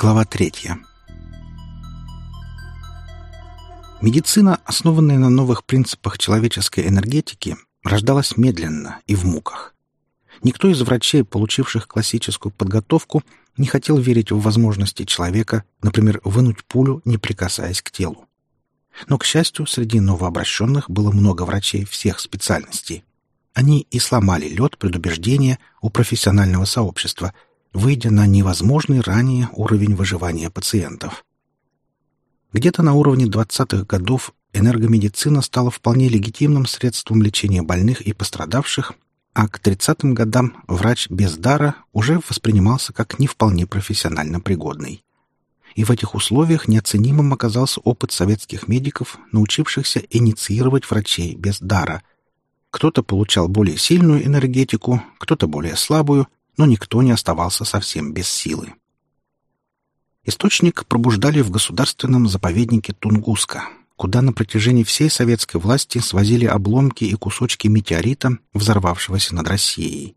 Глава третья. Медицина, основанная на новых принципах человеческой энергетики, рождалась медленно и в муках. Никто из врачей, получивших классическую подготовку, не хотел верить в возможности человека, например, вынуть пулю, не прикасаясь к телу. Но, к счастью, среди новообращенных было много врачей всех специальностей. Они и сломали лед предубеждения у профессионального сообщества, выйдя на невозможный ранее уровень выживания пациентов. Где-то на уровне 20-х годов энергомедицина стала вполне легитимным средством лечения больных и пострадавших, а к 30-м годам врач без дара уже воспринимался как не вполне профессионально пригодный. И в этих условиях неоценимым оказался опыт советских медиков, научившихся инициировать врачей без дара. Кто-то получал более сильную энергетику, кто-то более слабую, но никто не оставался совсем без силы. Источник пробуждали в государственном заповеднике Тунгуска, куда на протяжении всей советской власти свозили обломки и кусочки метеорита, взорвавшегося над Россией.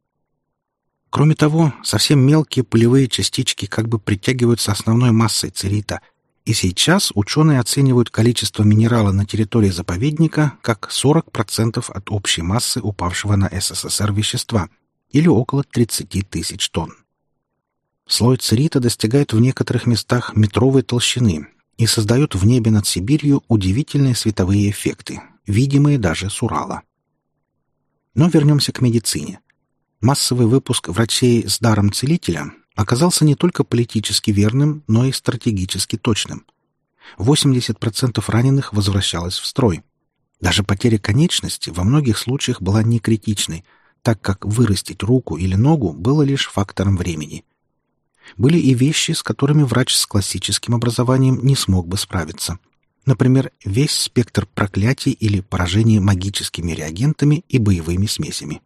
Кроме того, совсем мелкие пылевые частички как бы притягиваются основной массой церита, и сейчас ученые оценивают количество минерала на территории заповедника как 40% от общей массы упавшего на СССР вещества, или около 30 тысяч тонн. Слой церита достигает в некоторых местах метровой толщины и создает в небе над Сибирью удивительные световые эффекты, видимые даже с Урала. Но вернемся к медицине. Массовый выпуск врачей с даром целителя оказался не только политически верным, но и стратегически точным. 80% раненых возвращалось в строй. Даже потеря конечности во многих случаях была не критичной, так как вырастить руку или ногу было лишь фактором времени – были и вещи, с которыми врач с классическим образованием не смог бы справиться. Например, весь спектр проклятий или поражений магическими реагентами и боевыми смесями.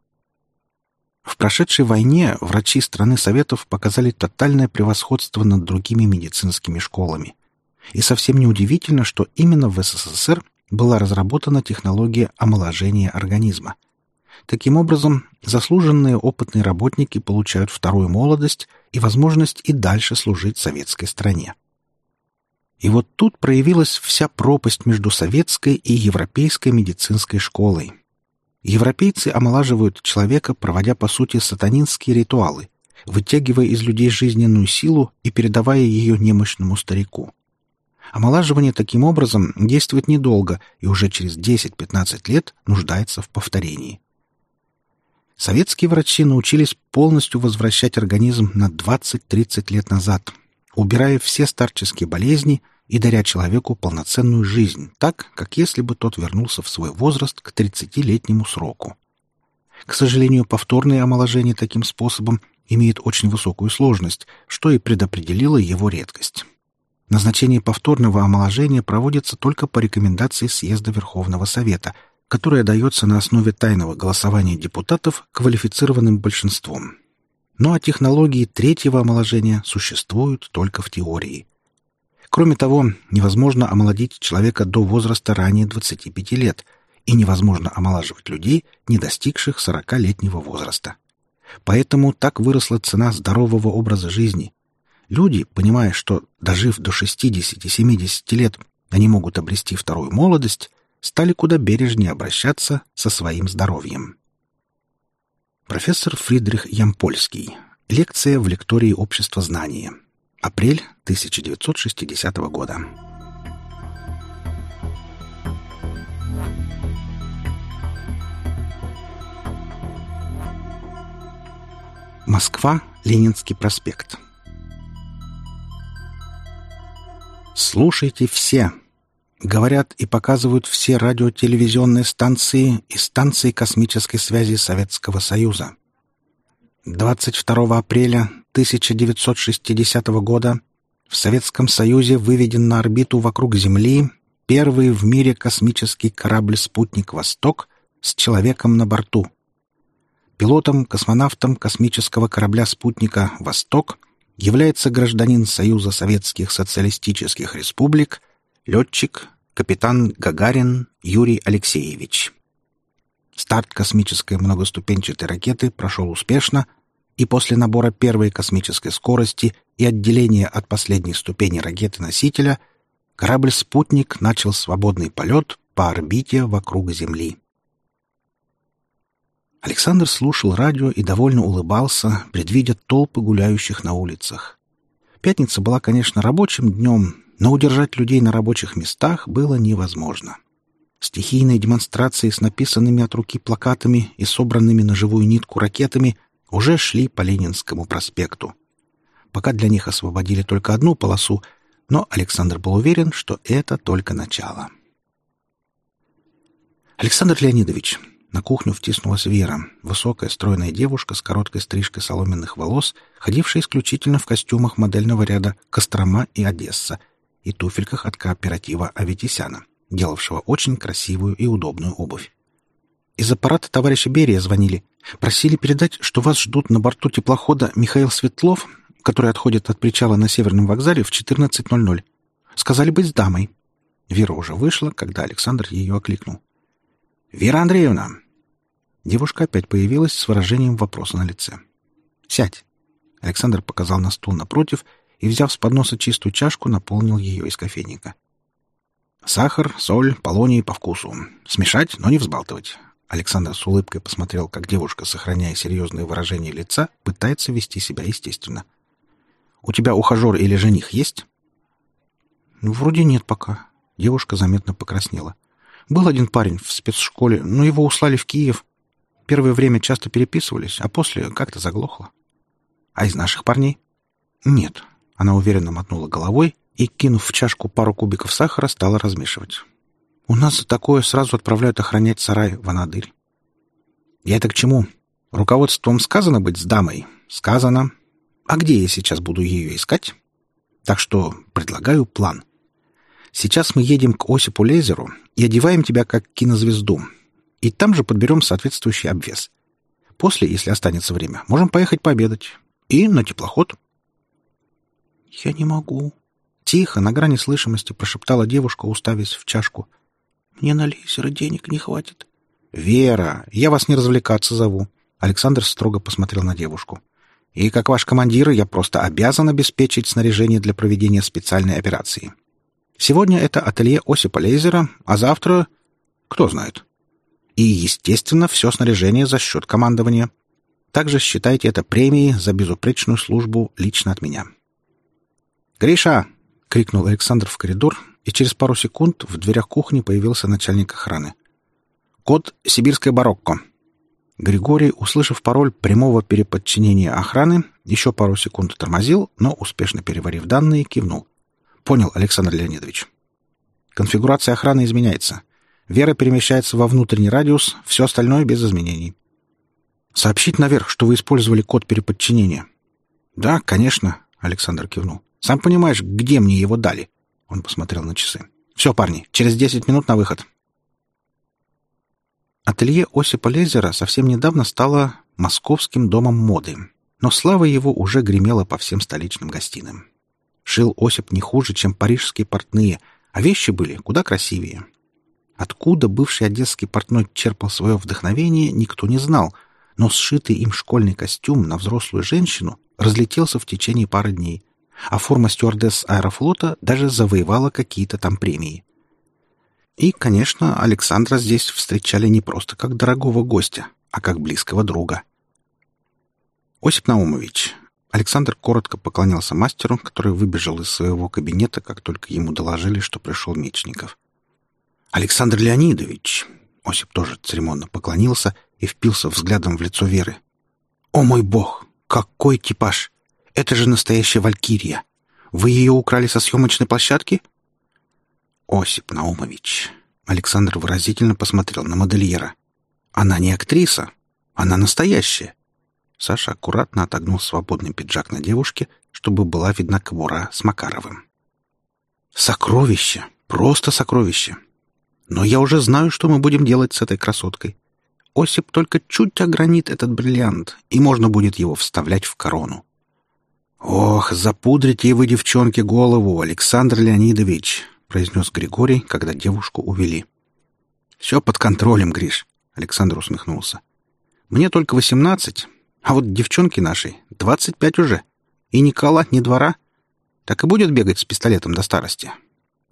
В прошедшей войне врачи страны Советов показали тотальное превосходство над другими медицинскими школами. И совсем неудивительно, что именно в СССР была разработана технология омоложения организма. Таким образом, заслуженные опытные работники получают вторую молодость и возможность и дальше служить советской стране. И вот тут проявилась вся пропасть между советской и европейской медицинской школой. Европейцы омолаживают человека, проводя по сути сатанинские ритуалы, вытягивая из людей жизненную силу и передавая ее немощному старику. Омолаживание таким образом действует недолго и уже через 10-15 лет нуждается в повторении. Советские врачи научились полностью возвращать организм на 20-30 лет назад, убирая все старческие болезни и даря человеку полноценную жизнь, так, как если бы тот вернулся в свой возраст к 30-летнему сроку. К сожалению, повторное омоложение таким способом имеет очень высокую сложность, что и предопределило его редкость. Назначение повторного омоложения проводится только по рекомендации Съезда Верховного Совета – которая дается на основе тайного голосования депутатов квалифицированным большинством. Ну а технологии третьего омоложения существуют только в теории. Кроме того, невозможно омолодить человека до возраста ранее 25 лет, и невозможно омолаживать людей, не достигших 40-летнего возраста. Поэтому так выросла цена здорового образа жизни. Люди, понимая, что, дожив до 60-70 лет, они могут обрести вторую молодость, стали куда бережнее обращаться со своим здоровьем. Профессор Фридрих Ямпольский. Лекция в лектории Общества знания. Апрель 1960 года. Москва, Ленинский проспект. Слушайте все, Говорят и показывают все радиотелевизионные станции и станции космической связи Советского Союза. 22 апреля 1960 года в Советском Союзе выведен на орбиту вокруг Земли первый в мире космический корабль-спутник «Восток» с человеком на борту. Пилотом-космонавтом космического корабля-спутника «Восток» является гражданин Союза Советских Социалистических Республик – Летчик, капитан Гагарин Юрий Алексеевич. Старт космической многоступенчатой ракеты прошел успешно. и после набора первой космической скорости и отделения от последней ступени ракеты-носителя корабль-спутник начал свободный полет по орбите вокруг Земли. Александр слушал радио и довольно улыбался, предвидя толпы гуляющих на улицах. Пятница была, конечно, рабочим днем, но удержать людей на рабочих местах было невозможно. Стихийные демонстрации с написанными от руки плакатами и собранными на живую нитку ракетами уже шли по Ленинскому проспекту. Пока для них освободили только одну полосу, но Александр был уверен, что это только начало. «Александр Леонидович», на кухню втиснулась Вера, высокая стройная девушка с короткой стрижкой соломенных волос, ходившая исключительно в костюмах модельного ряда «Кострома» и «Одесса» и туфельках от кооператива Аветисяна, делавшего очень красивую и удобную обувь. Из аппарата товарища Берия звонили. Просили передать, что вас ждут на борту теплохода Михаил Светлов, который отходит от причала на Северном вокзале в 14.00. Сказали быть с дамой. Вера уже вышла, когда Александр ее окликнул. «Вера Андреевна!» Девушка опять появилась с выражением вопроса на лице. «Сядь!» Александр показал на стул напротив и, взяв с подноса чистую чашку, наполнил ее из кофейника. «Сахар, соль, полоний по вкусу. Смешать, но не взбалтывать. Александр с улыбкой посмотрел, как девушка, сохраняя серьезное выражение лица, пытается вести себя естественно. «У тебя ухажер или жених есть?» «Ну, «Вроде нет пока». Девушка заметно покраснела. «Был один парень в спецшколе, но его услали в Киев. Первое время часто переписывались, а после как-то заглохло». «А из наших парней?» «Нет». Она уверенно мотнула головой и, кинув в чашку пару кубиков сахара, стала размешивать. У нас за такое сразу отправляют охранять сарай в Анадырь. Я это к чему? Руководством сказано быть с дамой? Сказано. А где я сейчас буду ее искать? Так что предлагаю план. Сейчас мы едем к Осипу Лезеру и одеваем тебя как кинозвезду. И там же подберем соответствующий обвес. После, если останется время, можем поехать пообедать. И на теплоход. Я не могу. Тихо, на грани слышимости, прошептала девушка, уставясь в чашку — мне на лейсера денег не хватит. Вера, я вас не развлекаться зову. Александр строго посмотрел на девушку. И как ваш командир я просто обязан обеспечить снаряжение для проведения специальной операции. Сегодня это ателье Осипа Лейзера, а завтра... Кто знает. И, естественно, все снаряжение за счет командования. Также считайте это премией за безупречную службу лично от меня. «Гриша!» — крикнул Александр в коридор, и через пару секунд в дверях кухни появился начальник охраны. «Код «Сибирское барокко». Григорий, услышав пароль прямого переподчинения охраны, еще пару секунд тормозил, но, успешно переварив данные, кивнул. «Понял, Александр Леонидович. Конфигурация охраны изменяется. Вера перемещается во внутренний радиус, все остальное без изменений. Сообщить наверх, что вы использовали код переподчинения». «Да, конечно», — Александр кивнул. «Сам понимаешь, где мне его дали?» Он посмотрел на часы. «Все, парни, через десять минут на выход». Ателье Осипа Лезера совсем недавно стало московским домом моды, но слава его уже гремела по всем столичным гостиным. Шил Осип не хуже, чем парижские портные, а вещи были куда красивее. Откуда бывший одесский портной черпал свое вдохновение, никто не знал, но сшитый им школьный костюм на взрослую женщину разлетелся в течение пары дней — а форма стюардесс аэрофлота даже завоевала какие-то там премии. И, конечно, Александра здесь встречали не просто как дорогого гостя, а как близкого друга. «Осип Наумович», Александр коротко поклонился мастеру, который выбежал из своего кабинета, как только ему доложили, что пришел Мечников. «Александр Леонидович!» Осип тоже церемонно поклонился и впился взглядом в лицо Веры. «О мой бог! Какой типаж! Это же настоящая валькирия. Вы ее украли со съемочной площадки? Осип Наумович. Александр выразительно посмотрел на модельера. Она не актриса. Она настоящая. Саша аккуратно отогнул свободный пиджак на девушке, чтобы была видна кобура с Макаровым. «Сокровище! Просто сокровище! Но я уже знаю, что мы будем делать с этой красоткой. Осип только чуть огранит этот бриллиант, и можно будет его вставлять в корону. «Ох, запудрите вы, девчонки, голову, Александр Леонидович!» — произнес Григорий, когда девушку увели. «Все под контролем, Гриш», — Александр усмехнулся. «Мне только восемнадцать, А вот девчонки нашей двадцать пять уже. И ни кола, ни двора. Так и будет бегать с пистолетом до старости.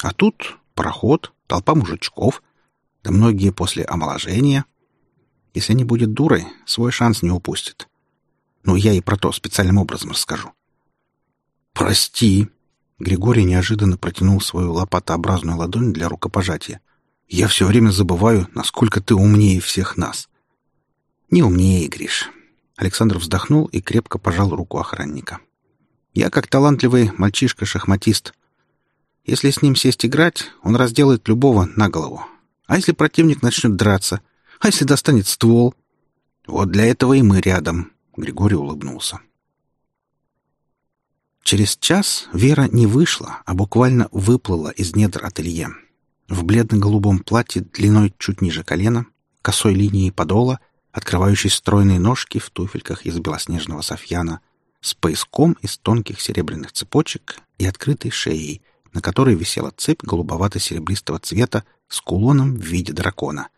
А тут проход, толпа мужичков, да многие после омоложения. Если не будет дурой, свой шанс не упустит. Ну, я и про то специальным образом расскажу. «Прости!» Григорий неожиданно протянул свою лопатообразную ладонь для рукопожатия. «Я все время забываю, насколько ты умнее всех нас». «Не умнее, Гриш». Александр вздохнул и крепко пожал руку охранника. «Я, как талантливый мальчишка-шахматист, если с ним сесть играть, он разделает любого на голову. А если противник начнет драться? А если достанет ствол? Вот для этого и мы рядом. Григорий улыбнулся. Через час Вера не вышла, а буквально выплыла из недр ателье. В бледно-голубом платье длиной чуть ниже колена, косой линией подола, открывающей стройные ножки в туфельках из белоснежного софьяна, с пояском из тонких серебряных цепочек и открытой шеей — на которой висела цепь голубовато-серебристого цвета с кулоном в виде дракона.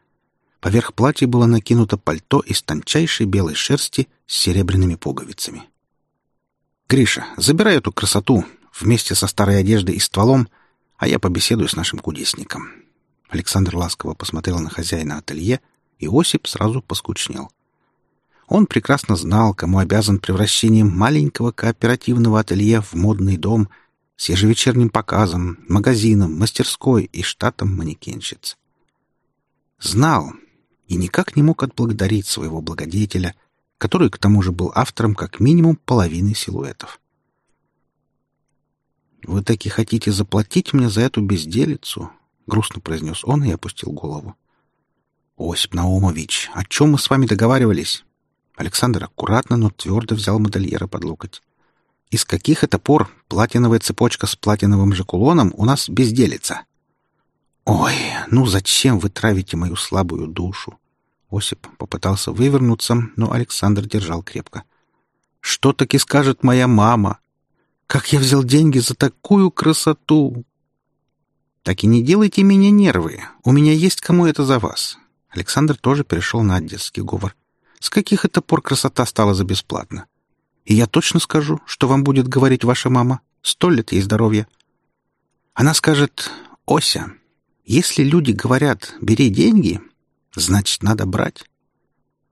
Поверх платья было накинуто пальто из тончайшей белой шерсти с серебряными пуговицами. «Гриша, забирай эту красоту вместе со старой одеждой и стволом, а я побеседую с нашим кудесником». Александр ласково посмотрел на хозяина ателье, и Осип сразу поскучнел. Он прекрасно знал, кому обязан превращением маленького кооперативного ателье в модный дом — с ежевечерним показом, магазином, мастерской и штатом манекенщиц. Знал и никак не мог отблагодарить своего благодетеля, который к тому же был автором как минимум половины силуэтов. «Вы таки хотите заплатить мне за эту безделицу?» — грустно произнес он и опустил голову. «Осип Наумович, о чем мы с вами договаривались?» Александр аккуратно, но твердо взял модельера под локоть. Из каких это пор платиновая цепочка с платиновым же кулоном у нас безделится? Ой, ну зачем вы травите мою слабую душу? Осип попытался вывернуться, но Александр держал крепко. Что таки скажет моя мама? Как я взял деньги за такую красоту? Так и не делайте меня нервы. У меня есть кому это за вас. Александр тоже перешел на детский говор. С каких это пор красота стала за бесплатно? И я точно скажу, что вам будет говорить ваша мама. Сто лет ей здоровья. Она скажет, «Ося, если люди говорят «бери деньги», значит, надо брать.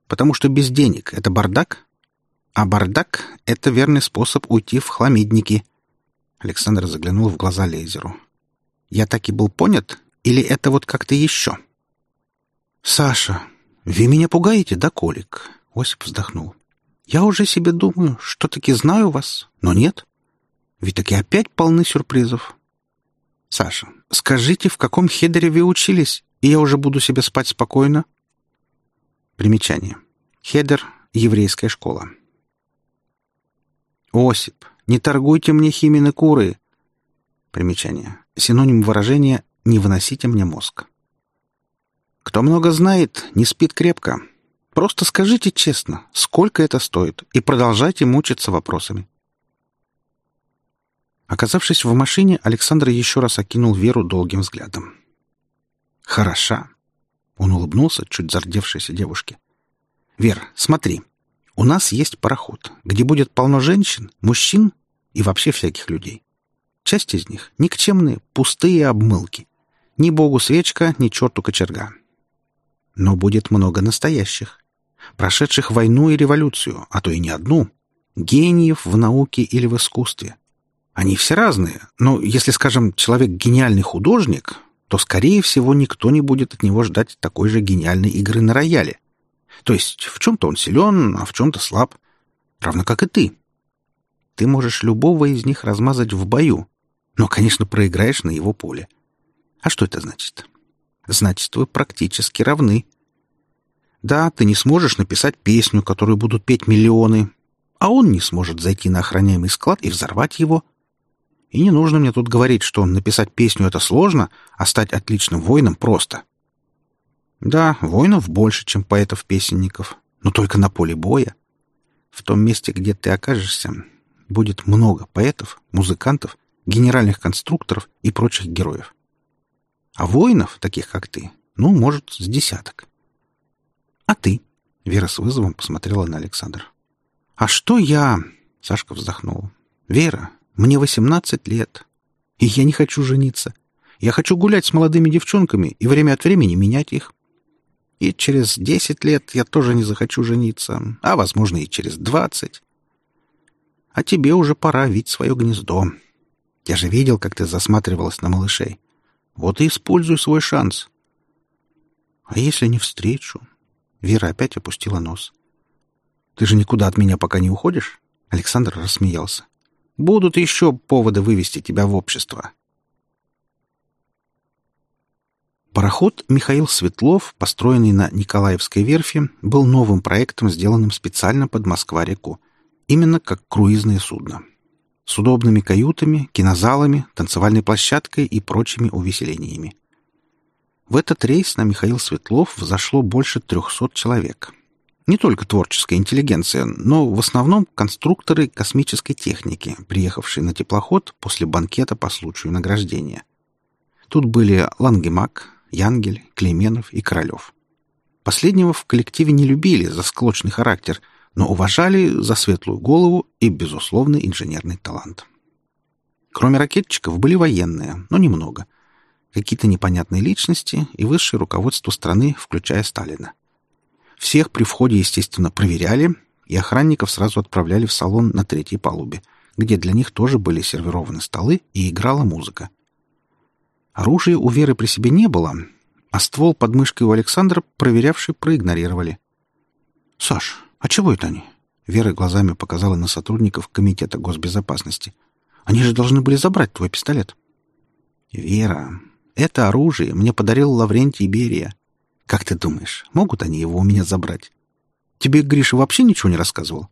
Потому что без денег — это бардак, а бардак — это верный способ уйти в хламидники». Александр заглянул в глаза Лейзеру. «Я так и был понят? Или это вот как-то еще?» «Саша, вы меня пугаете, да, Колик?» Осип вздохнул. Я уже себе думаю, что таки знаю вас, но нет. Ведь таки опять полны сюрпризов. Саша, скажите, в каком хедере вы учились, и я уже буду себе спать спокойно? Примечание. Хедер — еврейская школа. Осип, не торгуйте мне химины куры. Примечание. Синоним выражения «не выносите мне мозг». Кто много знает, не спит крепко. Просто скажите честно, сколько это стоит, и продолжайте мучиться вопросами. Оказавшись в машине, Александр еще раз окинул Веру долгим взглядом. «Хороша!» — он улыбнулся чуть зардевшейся девушке. «Вер, смотри, у нас есть пароход, где будет полно женщин, мужчин и вообще всяких людей. Часть из них — никчемные, пустые обмылки. Ни богу свечка, ни черту кочерга. Но будет много настоящих прошедших войну и революцию, а то и не одну, гениев в науке или в искусстве. Они все разные, но если, скажем, человек гениальный художник, то, скорее всего, никто не будет от него ждать такой же гениальной игры на рояле. То есть в чем-то он силен, а в чем-то слаб. Равно как и ты. Ты можешь любого из них размазать в бою, но, конечно, проиграешь на его поле. А что это значит? Значит, вы практически равны. Да, ты не сможешь написать песню, которую будут петь миллионы, а он не сможет зайти на охраняемый склад и взорвать его. И не нужно мне тут говорить, что написать песню — это сложно, а стать отличным воином просто. Да, воинов больше, чем поэтов-песенников, но только на поле боя. В том месте, где ты окажешься, будет много поэтов, музыкантов, генеральных конструкторов и прочих героев. А воинов, таких как ты, ну, может, с десяток. «А ты?» — Вера с вызовом посмотрела на Александра. «А что я?» — Сашка вздохнул. «Вера, мне восемнадцать лет, и я не хочу жениться. Я хочу гулять с молодыми девчонками и время от времени менять их. И через десять лет я тоже не захочу жениться, а, возможно, и через двадцать. А тебе уже пора видеть свое гнездо. Я же видел, как ты засматривалась на малышей. Вот и используй свой шанс. А если не встречу? Вера опять опустила нос. Ты же никуда от меня пока не уходишь? Александр рассмеялся. Будут еще поводы вывести тебя в общество. Пароход «Михаил Светлов», построенный на Николаевской верфи, был новым проектом, сделанным специально под Москва-реку, именно как круизное судно. С удобными каютами, кинозалами, танцевальной площадкой и прочими увеселениями. В этот рейс на Михаил Светлов взошло больше 300 человек. Не только творческая интеллигенция, но в основном конструкторы космической техники, приехавшие на теплоход после банкета по случаю награждения. Тут были Лангемак, Янгель, Клейменов и Королев. Последнего в коллективе не любили за склочный характер, но уважали за светлую голову и безусловный инженерный талант. Кроме ракетчиков были военные, но немного. Какие-то непонятные личности и высшее руководство страны, включая Сталина. Всех при входе, естественно, проверяли, и охранников сразу отправляли в салон на третьей палубе, где для них тоже были сервированы столы и играла музыка. Оружия у Веры при себе не было, а ствол под мышкой у Александра проверявшие проигнорировали. «Саш, а чего это они?» Вера глазами показала на сотрудников Комитета госбезопасности. «Они же должны были забрать твой пистолет». «Вера, это оружие мне подарил Лаврентий Берия. Как ты думаешь, могут они его у меня забрать? Тебе Гриша вообще ничего не рассказывал?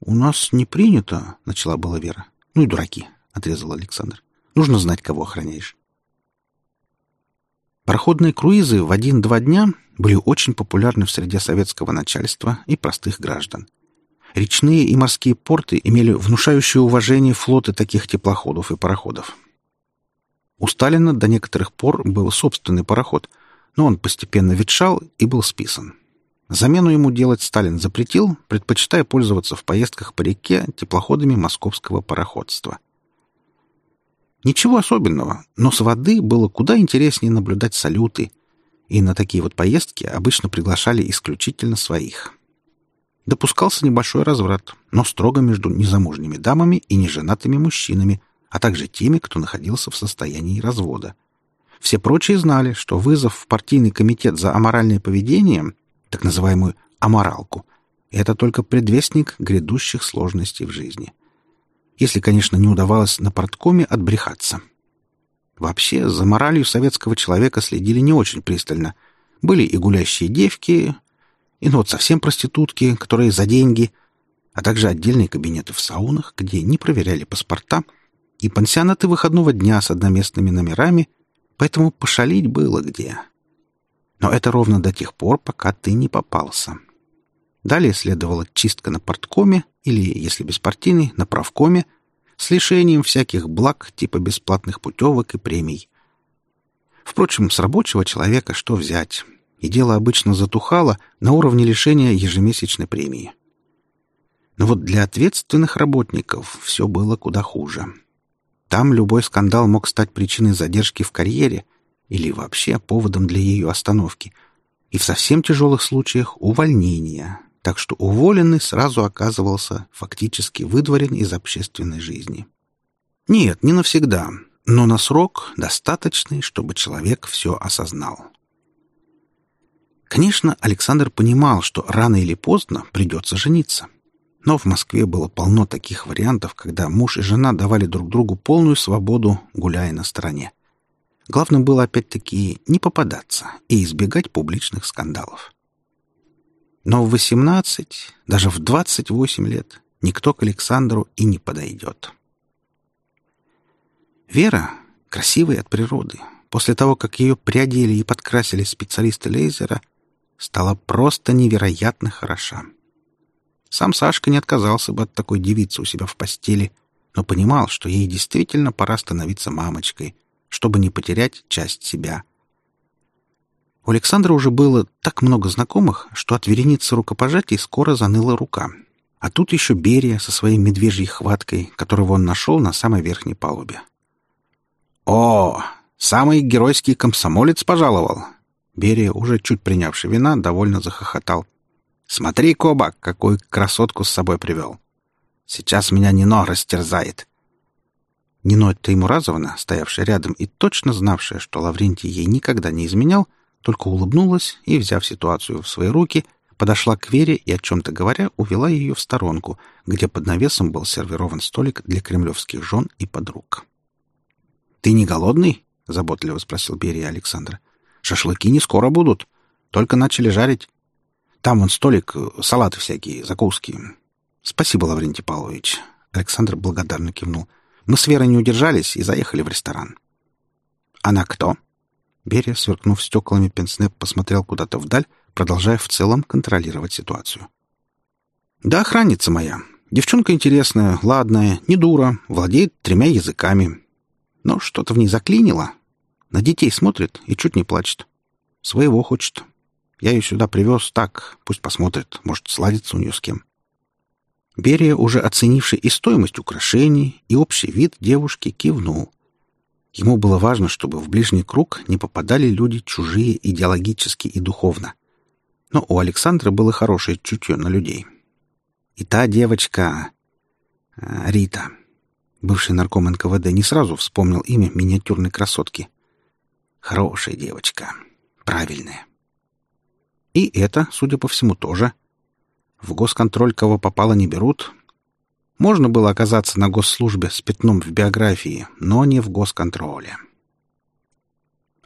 У нас не принято, начала была Вера. Ну и дураки, отрезал Александр. Нужно знать, кого охраняешь. Пароходные круизы в один-два дня были очень популярны в среде советского начальства и простых граждан. Речные и морские порты имели внушающее уважение флоты таких теплоходов и пароходов. У Сталина до некоторых пор был собственный пароход, но он постепенно ветшал и был списан. Замену ему делать Сталин запретил, предпочитая пользоваться в поездках по реке теплоходами московского пароходства. Ничего особенного, но с воды было куда интереснее наблюдать салюты, и на такие вот поездки обычно приглашали исключительно своих. Допускался небольшой разврат, но строго между незамужними дамами и неженатыми мужчинами, а также теми, кто находился в состоянии развода — все прочие знали, что вызов в партийный комитет за аморальное поведение, так называемую «аморалку», это только предвестник грядущих сложностей в жизни. Если, конечно, не удавалось на порткоме отбрехаться. Вообще, за моралью советского человека следили не очень пристально. Были и гулящие девки, и ну вот совсем проститутки, которые за деньги, а также отдельные кабинеты в саунах, где не проверяли паспорта, и пансионаты выходного дня с одноместными номерами, поэтому пошалить было где. Но это ровно до тех пор, пока ты не попался. Далее следовала чистка на порткоме или, если беспартийный, на правкоме, с лишением всяких благ типа бесплатных путевок и премий. Впрочем, с рабочего человека что взять? И дело обычно затухало на уровне лишения ежемесячной премии. Но вот для ответственных работников все было куда хуже. Там любой скандал мог стать причиной задержки в карьере или вообще поводом для ее остановки. И в совсем тяжелых случаях — увольнения. Так что уволенный сразу оказывался фактически выдворен из общественной жизни. Нет, не навсегда, но на срок достаточный, чтобы человек все осознал. Конечно, Александр понимал, что рано или поздно придется жениться. Но в Москве было полно таких вариантов, когда муж и жена давали друг другу полную свободу, гуляя на стороне. Главным было опять-таки не попадаться и избегать публичных скандалов. Но в 18, даже в 28 лет никто к Александру и не подойдет. Вера, красивая от природы, после того, как ее приодели и подкрасили специалисты лейзера, стала просто невероятно хороша. Сам Сашка не отказался бы от такой девицы у себя в постели, но понимал, что ей действительно пора становиться мамочкой, чтобы не потерять часть себя. У Александра уже было так много знакомых, что от вереницы рукопожатий скоро заныла рука. А тут еще Берия со своей медвежьей хваткой, которого он нашел на самой верхней палубе. «О, самый геройский комсомолец пожаловал!» Берия, уже чуть принявший вина, довольно захохотал. «Смотри, Коба, какую красотку с собой привел! Сейчас меня Нино растерзает!» Нино Таймуразовна, стоявшая рядом и точно знавшая, что Лаврентий ей никогда не изменял, только улыбнулась и, взяв ситуацию в свои руки, подошла к Вере и, о чем-то говоря, увела ее в сторонку, где под навесом был сервирован столик для кремлевских жен и подруг. «Ты не голодный?» — заботливо спросил Берия Александра. «Шашлыки не скоро будут. Только начали жарить. Там вон столик, салаты всякие, закуски. Спасибо, Лаврентий Павлович». Александр благодарно кивнул. «Мы с Верой не удержались и заехали в ресторан». «Она кто?» Берия, сверкнув стеклами пенсне, посмотрел куда-то вдаль, продолжая в целом контролировать ситуацию. «Да, охранница моя. Девчонка интересная, ладная, не дура, владеет тремя языками. Но что-то в ней заклинило. На детей смотрит и чуть не плачет. Своего хочет. Я ее сюда привез так, пусть посмотрит, может, сладится у нее с кем». Берия, уже оценивший и стоимость украшений, и общий вид девушки, кивнул. Ему было важно, чтобы в ближний круг не попадали люди чужие идеологически и духовно но у Александра было хорошее чутье на людей. И та девочка... Э, Рита. Бывший нарком НКВД не сразу вспомнил имя миниатюрной красотки. Хорошая девочка. Правильная. И это, судя по всему, тоже. В госконтроль кого попало не берут. Можно было оказаться на госслужбе с пятном в биографии, но не в госконтроле.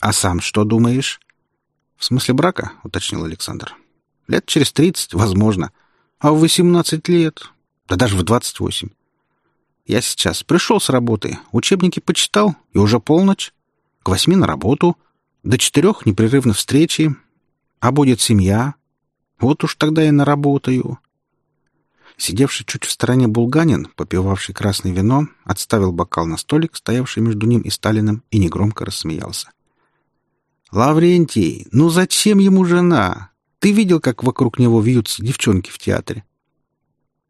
«А сам что думаешь?» «В смысле брака?» — уточнил Александр. «Лет через тридцать, возможно. А в восемнадцать лет? Да даже в двадцать восемь. Я сейчас пришел с работы, учебники почитал, и уже полночь. К восьми на работу, до четырех непрерывно встречи. А будет семья. Вот уж тогда я наработаю». Сидевший чуть в стороне булганин, попивавший красное вино, отставил бокал на столик, стоявший между ним и Сталиным, и негромко рассмеялся. «Лаврентий, ну зачем ему жена? Ты видел, как вокруг него вьются девчонки в театре?»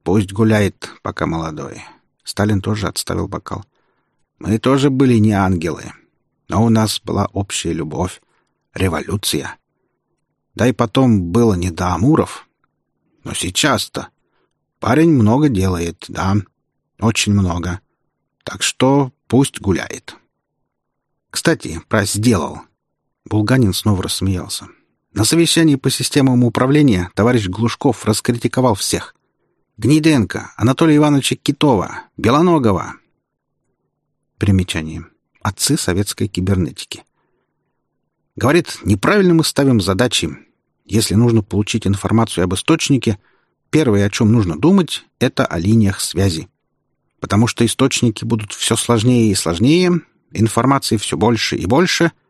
«Пусть гуляет, пока молодой». Сталин тоже отставил бокал. «Мы тоже были не ангелы, но у нас была общая любовь, революция. Да и потом было не до Амуров. Но сейчас-то парень много делает, да, очень много. Так что пусть гуляет». «Кстати, про «сделал». Булганин снова рассмеялся. На совещании по системам управления товарищ Глушков раскритиковал всех. Гниденко, Анатолия Ивановича Китова, Белоногова. Примечание. Отцы советской кибернетики. Говорит, неправильно мы ставим задачи. Если нужно получить информацию об источнике, первое, о чем нужно думать, это о линиях связи. Потому что источники будут все сложнее и сложнее, информации все больше и больше —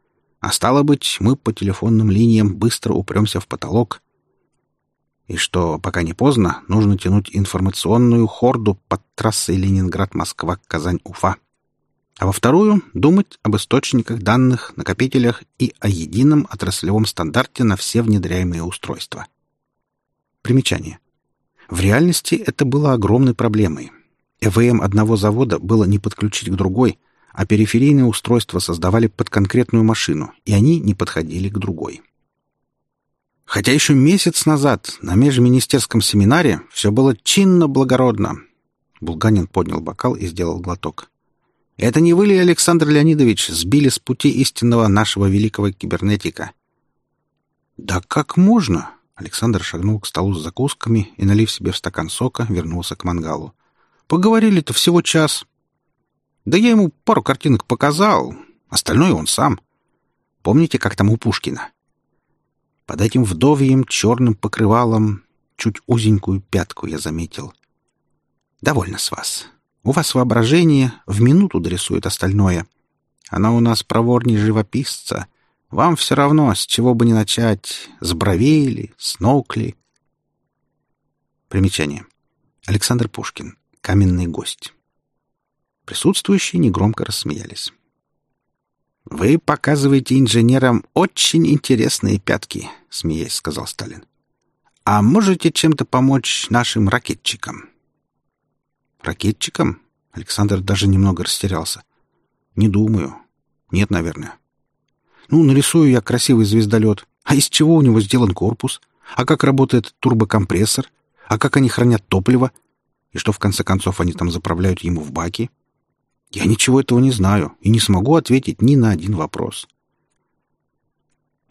а стало быть, мы по телефонным линиям быстро упремся в потолок. И что, пока не поздно, нужно тянуть информационную хорду под трассой Ленинград-Москва-Казань-Уфа. А во вторую — думать об источниках данных, накопителях и о едином отраслевом стандарте на все внедряемые устройства. Примечание. В реальности это было огромной проблемой. ЭВМ одного завода было не подключить к другой — а периферийные устройства создавали под конкретную машину, и они не подходили к другой. Хотя еще месяц назад на межминистерском семинаре все было чинно-благородно. Булганин поднял бокал и сделал глоток. Это не вы ли, Александр Леонидович, сбили с пути истинного нашего великого кибернетика? Да как можно? Александр шагнул к столу с закусками и, налив себе в стакан сока, вернулся к мангалу. Поговорили-то всего час. Да я ему пару картинок показал, остальное он сам. Помните, как там у Пушкина? Под этим вдовьем черным покрывалом чуть узенькую пятку я заметил. Довольно с вас. У вас воображение в минуту дорисует остальное. Она у нас проворней живописца. Вам все равно, с чего бы ни начать, с бровей ли, с ног ли. Примечание. Александр Пушкин. Каменный гость. Присутствующие негромко рассмеялись. «Вы показываете инженерам очень интересные пятки», — смеясь сказал Сталин. «А можете чем-то помочь нашим ракетчикам?» «Ракетчикам?» Александр даже немного растерялся. «Не думаю. Нет, наверное. Ну, нарисую я красивый звездолет. А из чего у него сделан корпус? А как работает турбокомпрессор? А как они хранят топливо? И что, в конце концов, они там заправляют ему в баки? Я ничего этого не знаю и не смогу ответить ни на один вопрос.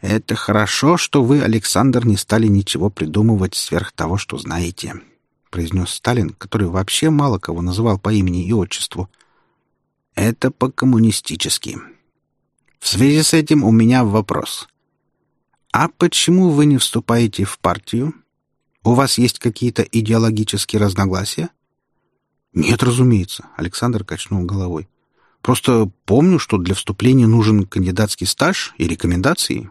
«Это хорошо, что вы, Александр, не стали ничего придумывать сверх того, что знаете», — произнес Сталин, который вообще мало кого называл по имени и отчеству. «Это по-коммунистически. В связи с этим у меня вопрос. А почему вы не вступаете в партию? У вас есть какие-то идеологические разногласия?» «Нет, разумеется», — Александр качнул головой. «Просто помню, что для вступления нужен кандидатский стаж и рекомендации.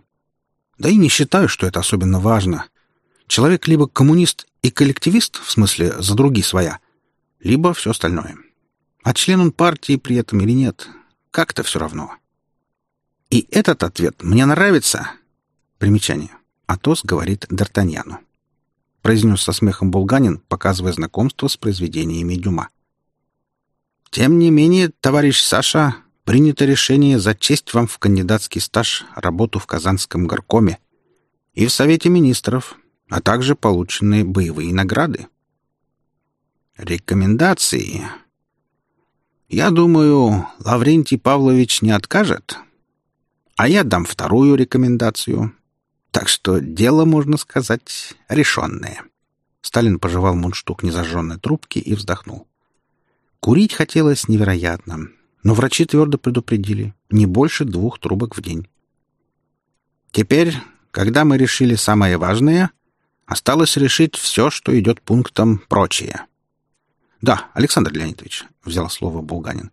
Да и не считаю, что это особенно важно. Человек либо коммунист и коллективист, в смысле за други своя, либо все остальное. А член он партии при этом или нет, как-то все равно. И этот ответ мне нравится. Примечание. Атос говорит Д'Артаньяну. Произнес со смехом Булганин, показывая знакомство с произведениями Дюма. Тем не менее, товарищ Саша, принято решение зачесть вам в кандидатский стаж работу в Казанском горкоме и в Совете министров, а также полученные боевые награды. Рекомендации. Я думаю, Лаврентий Павлович не откажет, а я дам вторую рекомендацию. Так что дело, можно сказать, решенное. Сталин пожевал мундштук незажженной трубки и вздохнул. Курить хотелось невероятно но врачи твердо предупредили — не больше двух трубок в день. Теперь, когда мы решили самое важное, осталось решить все, что идет пунктом «прочее». «Да, Александр Леонидович», — взял слово Булганин.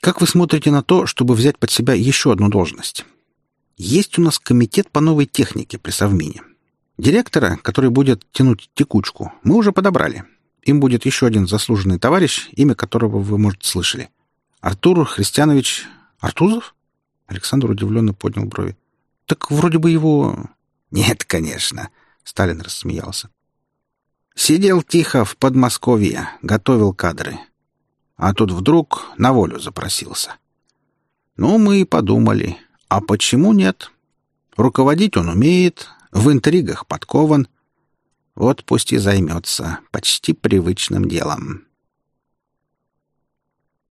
«Как вы смотрите на то, чтобы взять под себя еще одну должность? Есть у нас комитет по новой технике при Совмине. Директора, который будет тянуть текучку, мы уже подобрали. Им будет еще один заслуженный товарищ, имя которого вы, может, слышали. Артур Христианович Артузов? Александр удивленно поднял брови. Так вроде бы его... Нет, конечно, Сталин рассмеялся. Сидел тихо в Подмосковье, готовил кадры. А тут вдруг на волю запросился. Ну, мы и подумали, а почему нет? Руководить он умеет, в интригах подкован. Вот пусть и займется почти привычным делом.